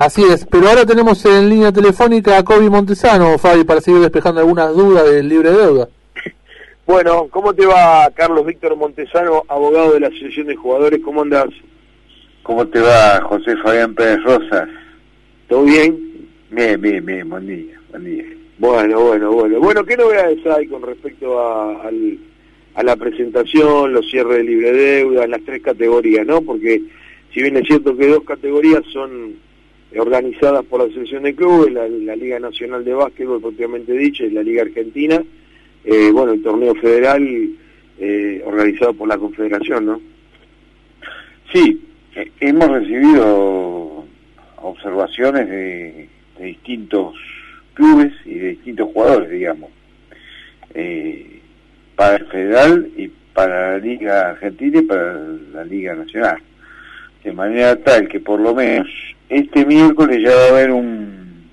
Así es, pero ahora tenemos en línea telefónica a Kobe Montesano, Fabi, para seguir despejando algunas dudas del libre deuda. Bueno, ¿cómo te va Carlos Víctor Montesano, abogado de la Asociación de Jugadores? ¿Cómo andas? ¿Cómo te va José Fabián Pérez Rosas? ¿Todo bien? Bien, bien, bien, buen día, buen día. Bueno, bueno, bueno. Bueno, ¿qué novedades hay con respecto a, al, a la presentación, los cierres de libre deuda, las tres categorías, ¿no? Porque si bien es cierto que dos categorías son organizadas por la Asociación de Clubes, la, Liga Nacional de Básquetbol propiamente dicha y la Liga Argentina, eh, bueno, el torneo federal eh, organizado por la Confederación, ¿no? Sí, eh, hemos recibido observaciones de, distintos clubes y de distintos jugadores, digamos, para el federal y para la Liga Argentina y para la Liga Nacional de manera tal que por lo menos este miércoles ya va a haber un,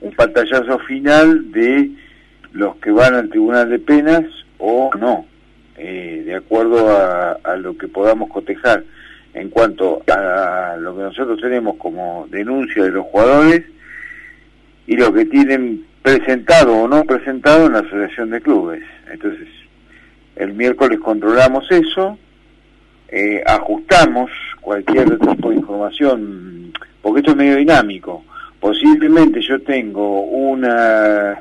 un pantallazo final de los que van al Tribunal de Penas o no, eh, de acuerdo a, lo que podamos cotejar en cuanto a lo que nosotros tenemos como denuncia de los jugadores y lo que tienen presentado o no presentado en la Asociación de Clubes. Entonces, el miércoles controlamos eso, eh, ajustamos cualquier tipo de información, porque esto es medio dinámico. Posiblemente yo tengo una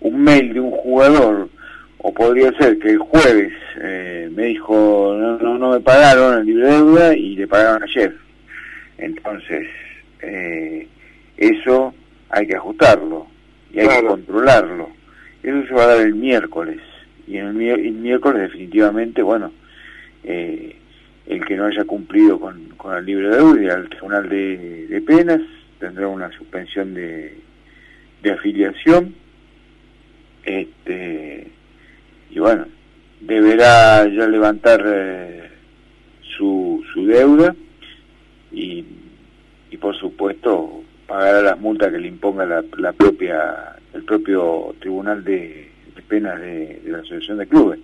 un mail de un jugador, o podría ser que el jueves eh, me dijo no, no, me pagaron el libre deuda y le pagaron ayer. Entonces, eh, eso hay que ajustarlo y hay que controlarlo. Eso se va a dar el miércoles. Y en el, miércoles definitivamente, bueno, eh, el que no haya cumplido con, con el libre deuda al tribunal de, penas tendrá una suspensión de, de afiliación. Este y bueno deberá ya levantar eh, su, su deuda y, y por supuesto pagará las multas que le imponga la, la propia el propio tribunal de, penas de la asociación de clubes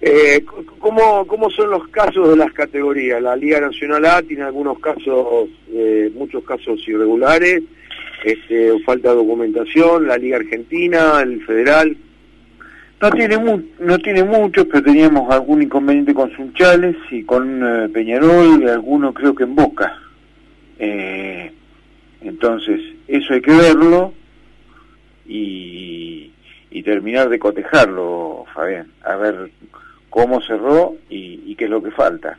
eh, ¿cómo, ¿Cómo son los casos de las categorías? La Liga Nacional A tiene algunos casos, eh, muchos casos irregulares, este, falta de documentación, la Liga Argentina, el Federal. No tiene, no tiene muchos, pero teníamos algún inconveniente con Sunchales y con eh, Peñarol y alguno creo que en Boca. Eh, entonces, eso hay que verlo y, y terminar de cotejarlo, Fabián. A ver cómo cerró y, qué es lo que falta.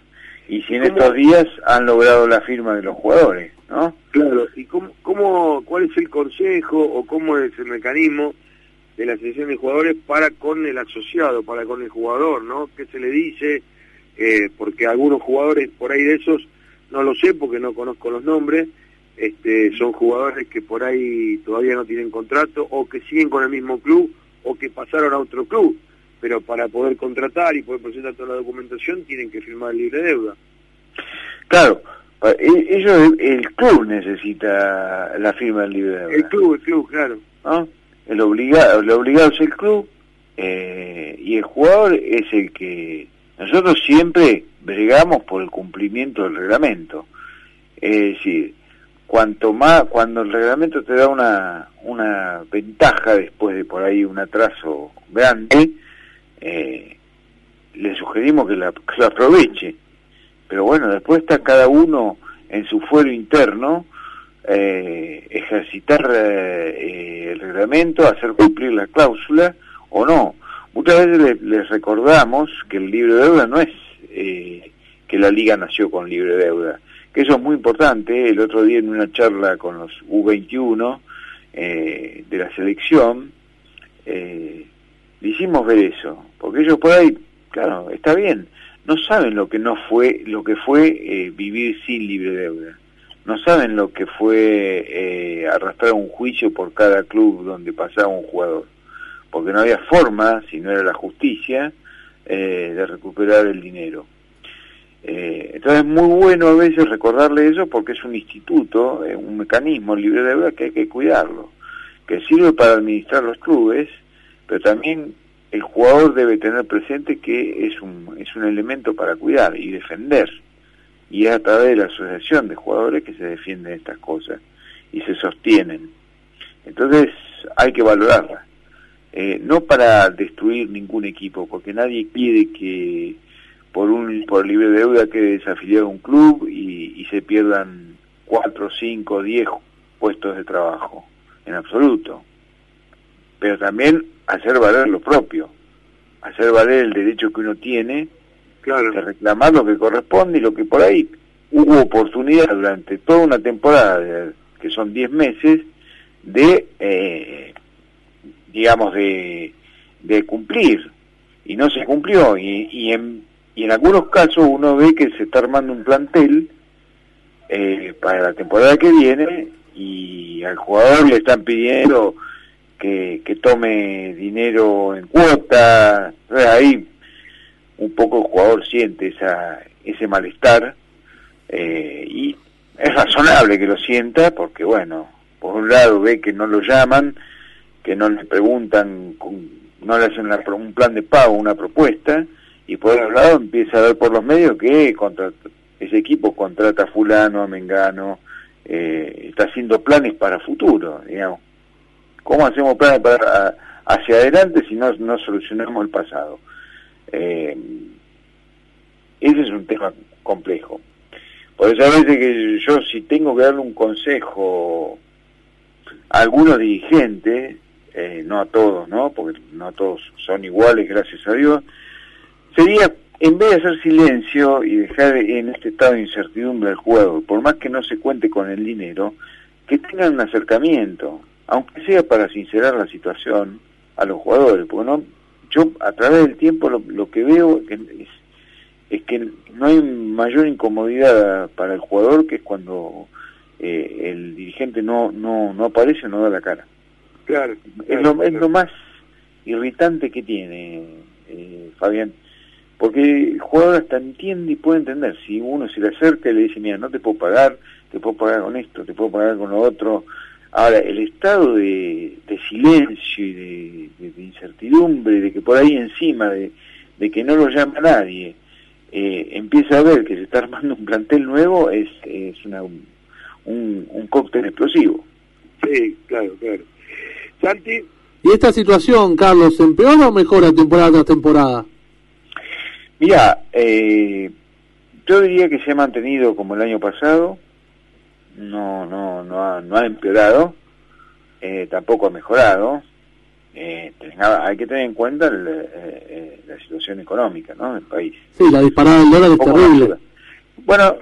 Y si en estos días han logrado la firma de los jugadores, ¿no? Claro, ¿y cómo, cómo, cuál es el consejo o cómo es el mecanismo de la selección de jugadores para con el asociado, para con el jugador, ¿no? ¿Qué se le dice? Eh, porque algunos jugadores por ahí de esos, no lo sé porque no conozco los nombres, este, son jugadores que por ahí todavía no tienen contrato o que siguen con el mismo club o que pasaron a otro club pero para poder contratar y poder presentar toda la documentación tienen que firmar el libre deuda. Claro, e-, ellos, el club necesita la firma del libre deuda. El club, el club, claro. El obligado, el obligado es el club eh, y el jugador es el que... Nosotros siempre bregamos por el cumplimiento del reglamento. Es decir, cuanto más, cuando el reglamento te da una, una ventaja después de por ahí un atraso grande, eh, le sugerimos que la, aproveche. Pero bueno, después está cada uno en su fuero interno, eh, ejercitar eh, el reglamento, hacer cumplir la cláusula o no. Muchas veces les, recordamos que el libre deuda no es que la liga nació con libre deuda, que eso es muy importante. El otro día en una charla con los U21 de la selección, le hicimos ver eso porque ellos por ahí, claro, está bien, no saben lo que no fue, lo que fue eh, vivir sin libre deuda. No saben lo que fue eh, arrastrar un juicio por cada club donde pasaba un jugador. Porque no había forma, si no era la justicia, eh, de recuperar el dinero. entonces es muy bueno a veces recordarle eso porque es un instituto, un mecanismo libre de deuda que hay que cuidarlo, que sirve para administrar los clubes, pero también el jugador debe tener presente que es un, es un elemento para cuidar y defender. y es a través de la asociación de jugadores que se defienden estas cosas y se sostienen. Entonces hay que valorarla. Eh, no para destruir ningún equipo, porque nadie pide que por un por libre deuda quede desafiliado un club y, y se pierdan cuatro, cinco, diez puestos de trabajo, en absoluto. Pero también hacer valer lo propio, hacer valer el derecho que uno tiene claro. de reclamar lo que corresponde y lo que por ahí hubo oportunidad durante toda una temporada, que son 10 meses, de, eh, digamos, de, de cumplir. Y no se cumplió. Y, y, en, y en algunos casos uno ve que se está armando un plantel eh, para la temporada que viene y al jugador le están pidiendo que, que tome dinero en cuota. ahí un poco el jugador siente esa, ese malestar eh, y es razonable que lo sienta porque bueno, por un lado ve que no lo llaman, que no le preguntan, no le hacen un plan de pago, una propuesta, y por otro lado empieza a ver por los medios que contra, ese equipo contrata a fulano, a Mengano, eh, está haciendo planes para futuro, digamos. ¿Cómo hacemos planes para, hacia adelante si no, no solucionamos el pasado? Eh, ese es un tema complejo. Por eso a veces que yo si tengo que darle un consejo a algunos dirigentes, eh, no a todos, ¿no? Porque no todos son iguales, gracias a Dios, sería en vez de hacer silencio y dejar en este estado de incertidumbre al jugador, por más que no se cuente con el dinero, que tengan un acercamiento, aunque sea para sincerar la situación a los jugadores, porque no yo a través del tiempo lo, que veo es, es, que no hay mayor incomodidad para el jugador que es cuando eh, el dirigente no, no, no aparece o no da la cara. Claro, es, lo, es lo más irritante que tiene eh, Fabián, porque el jugador hasta entiende y puede entender, si uno se le acerca y le dice, mira, no te puedo pagar, te puedo pagar con esto, te puedo pagar con lo otro, Ahora, el estado de, silencio y de, incertidumbre, de que por ahí encima, de, que no lo llama nadie, eh, empieza a ver que se está armando un plantel nuevo, es, es una, un, un cóctel explosivo. Sí, claro, claro. Santi. ¿Y esta situación, Carlos, empeora o mejora temporada tras temporada? Mira, eh, yo diría que se ha mantenido como el año pasado, no, no, no, ha, no ha empeorado, eh, tampoco ha mejorado. Eh, hay que tener en cuenta eh, eh, la situación económica ¿no? del país. Sí, la disparada del dólar es terrible. Bueno,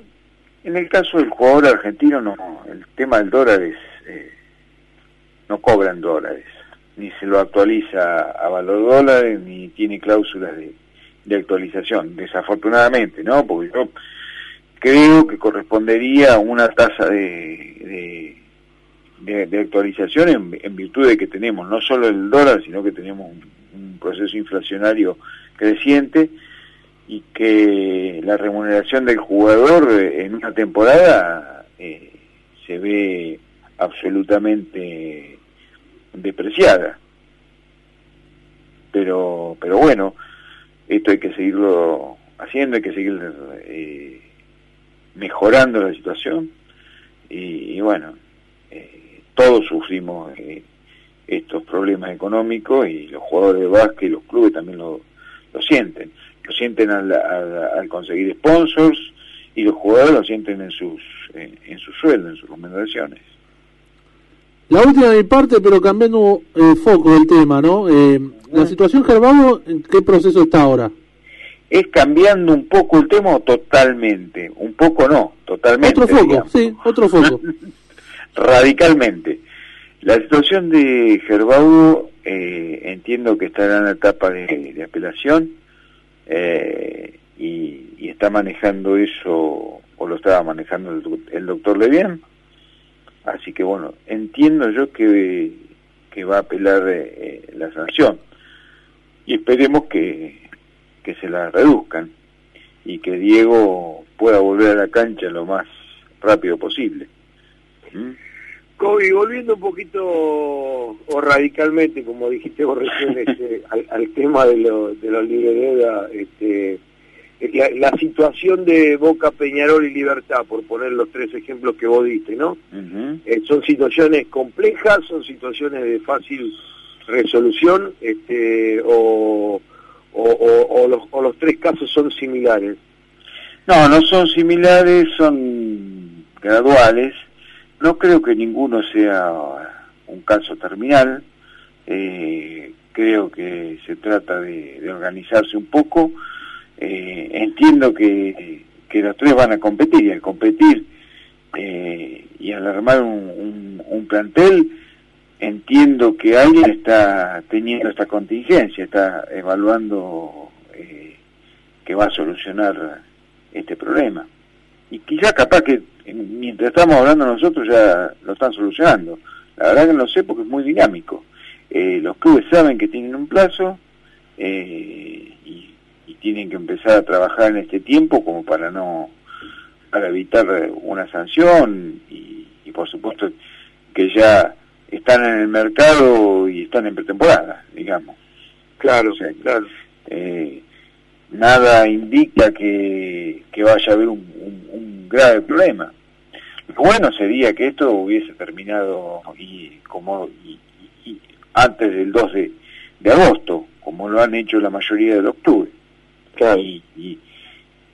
en el caso del jugador argentino, no, el tema del dólar es, no cobran dólares, ni se lo actualiza a valor dólares, ni tiene cláusulas de, de actualización, desafortunadamente, ¿no? Porque yo creo que correspondería una tasa de, de, actualización en, virtud de que tenemos no solo el dólar, sino que tenemos un, proceso inflacionario creciente y que la remuneración del jugador en una temporada eh, se ve absolutamente depreciada. Pero, pero bueno, esto hay que seguirlo haciendo, hay que seguir eh, mejorando la situación y, bueno, eh, todos sufrimos eh, estos problemas económicos y los jugadores de básquet y los clubes también lo, lo sienten. Lo sienten al, al, conseguir sponsors y los jugadores lo sienten en sus, en, sus sueldos, en sus remuneraciones. La última de mi parte, pero cambiando el eh, foco del tema, ¿no? la situación Gervado, ¿en qué proceso está ahora? Es cambiando un poco el tema totalmente, un poco no, totalmente. Otro foco, sí, otro foco. Radicalmente. La situación de Gerbaudo eh, entiendo que está en la etapa de, apelación eh, y, está manejando eso, o lo estaba manejando el, doctor Levian. Así que bueno, entiendo yo que, que va a apelar eh, la sanción y esperemos que, que se la reduzcan y que Diego pueda volver a la cancha lo más rápido posible. ¿Mm? Kobe, volviendo un poquito o radicalmente, como dijiste vos recién, este, al, tema de, lo, de los libres deuda, este, la, la, situación de Boca, Peñarol y Libertad, por poner los tres ejemplos que vos diste, ¿no? Eh, son situaciones complejas, son situaciones de fácil resolución, este, o, o, los, o los tres casos son similares. No, no son similares, son graduales. No creo que ninguno sea un caso terminal. Eh, creo que se trata de, organizarse un poco. Eh, entiendo que, que, los tres van a competir y al competir eh, y al armar un, un, plantel, entiendo que alguien está teniendo esta contingencia, está evaluando eh, que va a solucionar este problema. Y quizá capaz que mientras estamos hablando nosotros ya lo están solucionando. La verdad que no sé porque es muy dinámico. Eh, los clubes saben que tienen un plazo eh, y, tienen que empezar a trabajar en este tiempo como para no para evitar una sanción y, por supuesto que ya están en el mercado y están en pretemporada, digamos. Claro, claro. Eh, nada indica que, que, vaya a haber un, un, grave problema. Lo bueno sería que esto hubiese terminado y como antes del 2 de, agosto, como lo han hecho la mayoría de los clubes. Y,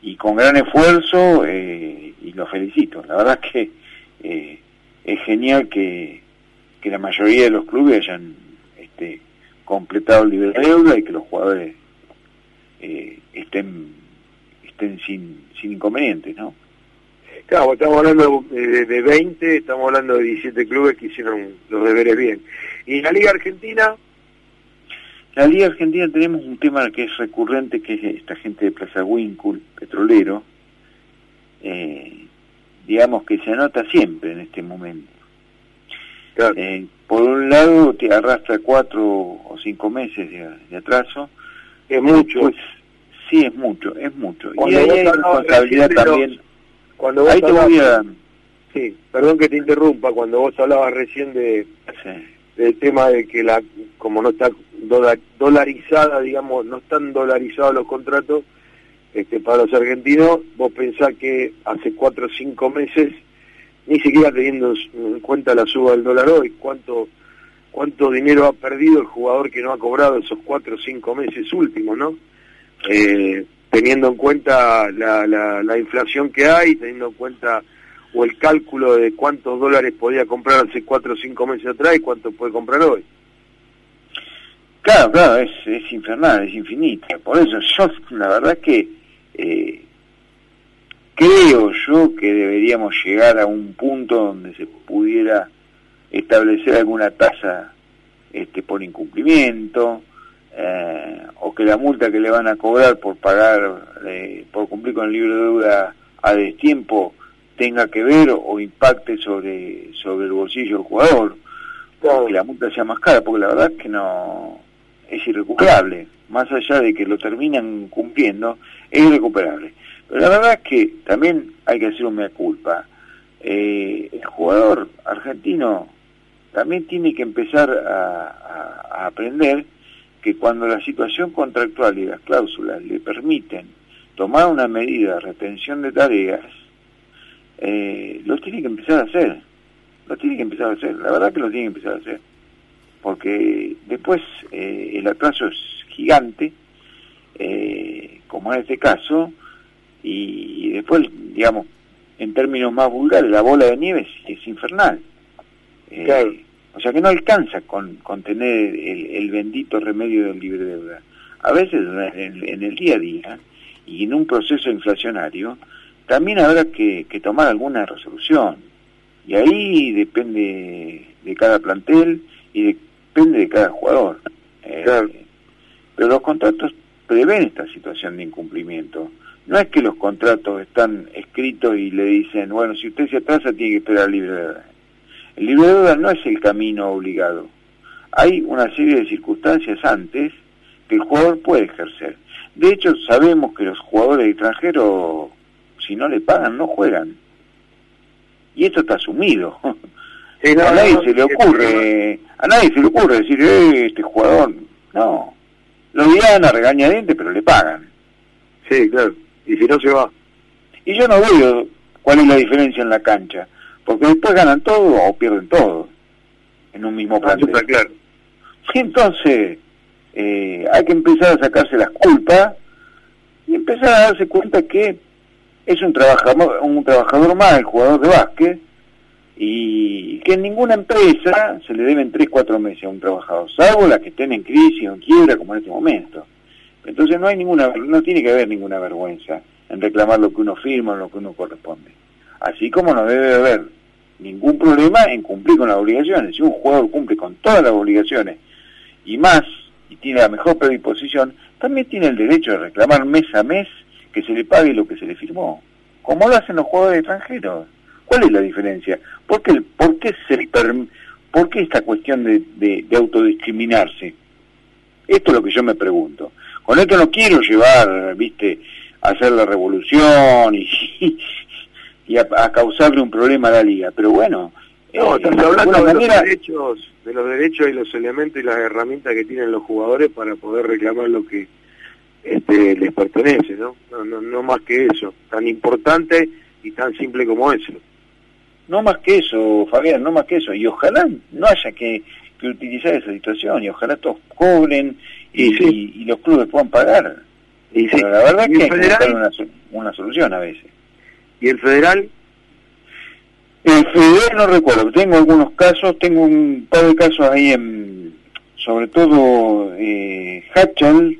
y, con gran esfuerzo, eh, y lo felicito. La verdad es que eh, es genial que, que la mayoría de los clubes hayan este, completado el nivel de deuda y que los jugadores eh, estén estén sin, sin inconvenientes, ¿no? Claro, estamos hablando de, de 20, estamos hablando de 17 clubes que hicieron los deberes bien. ¿Y en la Liga Argentina? La Liga Argentina tenemos un tema que es recurrente, que es esta gente de Plaza Wincul, petrolero, eh, digamos que se anota siempre en este momento. Eh, por un lado te arrastra cuatro o cinco meses de, atraso. Es mucho. Pues, sí, es mucho, es mucho. y ahí hay responsabilidad también. cuando vos ahí te voy a... Sí, perdón que te interrumpa, cuando vos hablabas recién de, el tema de que la como no está dolarizada, digamos, no están dolarizados los contratos este, para los argentinos, vos pensás que hace cuatro o cinco meses, ni siquiera teniendo en cuenta la suba del dólar hoy, cuánto cuánto dinero ha perdido el jugador que no ha cobrado esos cuatro o cinco meses últimos, ¿no? Eh, teniendo en cuenta la, la, la inflación que hay, teniendo en cuenta o el cálculo de cuántos dólares podía comprar hace cuatro o cinco meses atrás y cuánto puede comprar hoy. Claro, claro, es, es infernal, es infinita. Por eso yo, la verdad que eh, creo yo que deberíamos llegar a un punto donde se pudiera establecer alguna tasa este, por incumplimiento, eh, o que la multa que le van a cobrar por pagar, eh, por cumplir con el libro de deuda a destiempo, tenga que ver o, impacte sobre, sobre el bolsillo del jugador, que la multa sea más cara, porque la verdad es que no es irrecuperable, más allá de que lo terminan cumpliendo, es irrecuperable. Pero la verdad es que también hay que hacer una culpa. Eh, el jugador argentino también tiene que empezar a, a aprender que cuando la situación contractual y las cláusulas le permiten tomar una medida de retención de tareas, eh, lo tiene que empezar a hacer. Lo tiene que empezar a hacer. La verdad que lo tiene que empezar a hacer. Porque después eh, el atraso es gigante, eh, como en este caso, y, después, digamos, en términos más vulgares, la bola de nieve es, infernal. Eh, o sea que no alcanza con, con tener el, bendito remedio del libre deuda. A veces en, en el día a día y en un proceso inflacionario, también habrá que, tomar alguna resolución. Y ahí depende de cada plantel y depende de cada jugador. Eh, pero los contratos prevén esta situación de incumplimiento. No es que los contratos están escritos y le dicen, bueno, si usted se atrasa tiene que esperar el libre de deuda. El libre de deuda no es el camino obligado. Hay una serie de circunstancias antes que el jugador puede ejercer. De hecho, sabemos que los jugadores extranjeros si no le pagan no juegan. Y esto está asumido. a nadie se le ocurre, a nadie se le ocurre decir, eh, este jugador, no. Lo dirán a regañadientes, pero le pagan. Sí, claro. Y si no se va. Y yo no veo cuál es la diferencia en la cancha, porque después ganan todo o pierden todo en un mismo Ah, plantel. está claro. Entonces, eh, hay que empezar a sacarse las culpas y empezar a darse cuenta que es un trabajador, un trabajador más el jugador de básquet y que en ninguna empresa se le deben 3, 4 meses a un trabajador, salvo las que estén en crisis o en quiebra como en este momento. Entonces no hay ninguna, no tiene que haber ninguna vergüenza en reclamar lo que uno firma o lo que uno corresponde. Así como no debe haber ningún problema en cumplir con las obligaciones. Si un jugador cumple con todas las obligaciones y más, y tiene la mejor predisposición, también tiene el derecho de reclamar mes a mes que se le pague lo que se le firmó, como lo hacen los jugadores extranjeros. ¿Cuál es la diferencia? ¿Por qué, por qué, se por qué esta cuestión de- de autodiscriminarse? Esto es lo que yo me pregunto. Con esto no quiero llevar, viste, a hacer la revolución y, y a, a causarle un problema a la liga, pero bueno, No, eh, estás de hablando de los derechos, de los derechos y los elementos y las herramientas que tienen los jugadores para poder reclamar lo que este, les pertenece, ¿no? No, no, no más que eso, tan importante y tan simple como eso. No más que eso, Fabián, no más que eso. Y ojalá no haya que, que utilizar esa situación y ojalá todos cobren y, Y sí. y- y los clubes puedan pagar. Y, sí, Pero la verdad ¿Y es que hay que federal? una, so- una solución a veces. y el federal, El federal no recuerdo, tengo algunos casos, tengo un par de casos ahí en, sobre todo eh, Hachal,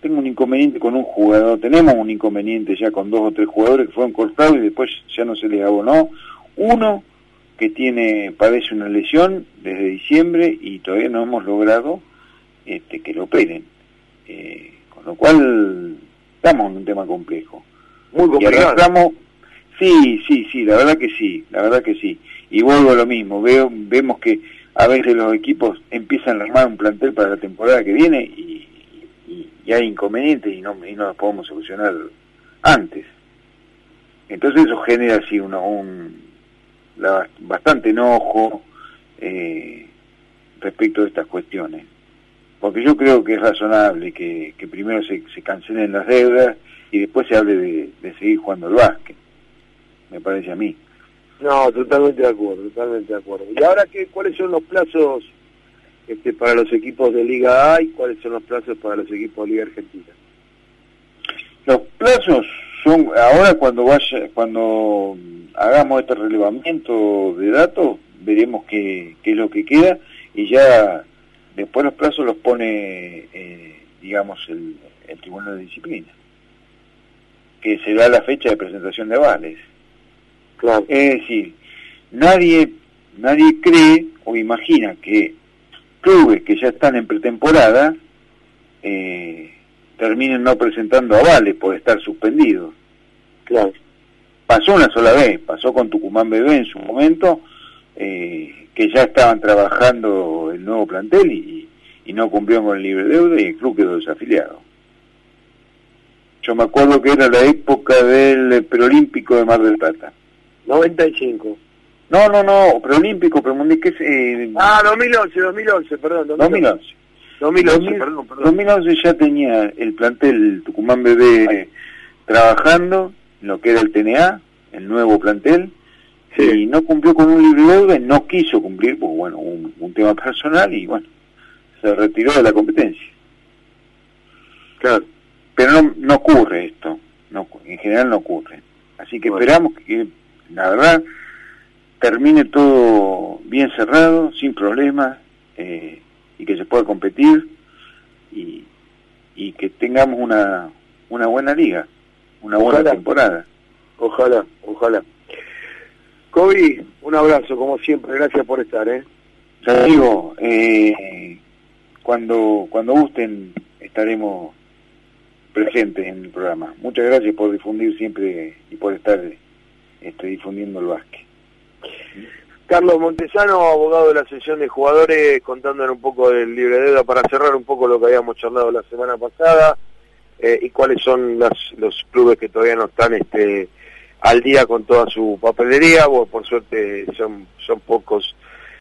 tengo un inconveniente con un jugador, tenemos un inconveniente ya con dos o tres jugadores que fueron cortados y después ya no se les abonó. Uno que tiene, padece una lesión desde diciembre y todavía no hemos logrado este, que lo operen. Eh, con lo cual estamos en un tema complejo. muy Y complicado. sí, sí, sí, la verdad que sí, la verdad que sí. Y vuelvo a lo mismo, veo, vemos que a veces los equipos empiezan a armar un plantel para la temporada que viene y, y- y hay inconvenientes y no, y no los podemos solucionar antes. Entonces eso genera así uno, un, la- bastante enojo eh, respecto de estas cuestiones. Porque yo creo que es razonable que, que primero se, se cancelen las deudas y después se hable de, de seguir jugando al básquet. Me parece a mí. No, totalmente de acuerdo, totalmente de acuerdo. ¿Y ahora qué, cuáles son los plazos este, para los equipos de Liga A y cuáles son los plazos para los equipos de Liga Argentina? Los plazos son ahora cuando vaya, cuando hagamos este relevamiento de datos, veremos qué, qué es lo que queda y ya después los plazos los pone, eh, digamos, el, el Tribunal de Disciplina, que será la fecha de presentación de avales. Claro. Es decir, nadie, nadie cree o imagina que clubes que ya están en pretemporada eh, terminen no presentando avales por estar suspendidos. Claro. Pasó una sola vez, pasó con Tucumán Bebé en su momento, eh, que ya estaban trabajando el nuevo plantel y, y no cumplieron con el libre deuda y el club quedó desafiliado. Yo me acuerdo que era la época del preolímpico de Mar del Plata. 95. No, no, no, preolímpico, premundial, que es? Eh, Ah, 2011, 2011, perdón. 2011. 2011, 2000, perdón, perdón. 2011 ya tenía el plantel Tucumán Bebé trabajando en lo que era el TNA, el nuevo plantel, Sí. y no cumplió con un libre deuda, no quiso cumplir, pues bueno, un, un tema personal y bueno, se retiró de la competencia. Claro. Pero no, no ocurre esto, no, en general no ocurre. Así que Bueno. esperamos que, la verdad, termine todo bien cerrado, sin problemas, eh, y que se pueda competir y, y que tengamos una, una buena liga, una buena Ojalá. temporada. Ojalá, ojalá. Kobe, un abrazo, como siempre. Gracias por estar, ¿eh? Ya digo, eh, cuando, cuando gusten estaremos presentes en el programa. Muchas gracias por difundir siempre y por estar este, difundiendo el básquet. Carlos Montesano, abogado de la sesión de jugadores, contándonos un poco del libre deuda para cerrar un poco lo que habíamos charlado la semana pasada eh, y cuáles son las, los clubes que todavía no están este, al día con toda su papelería. Por suerte son, son pocos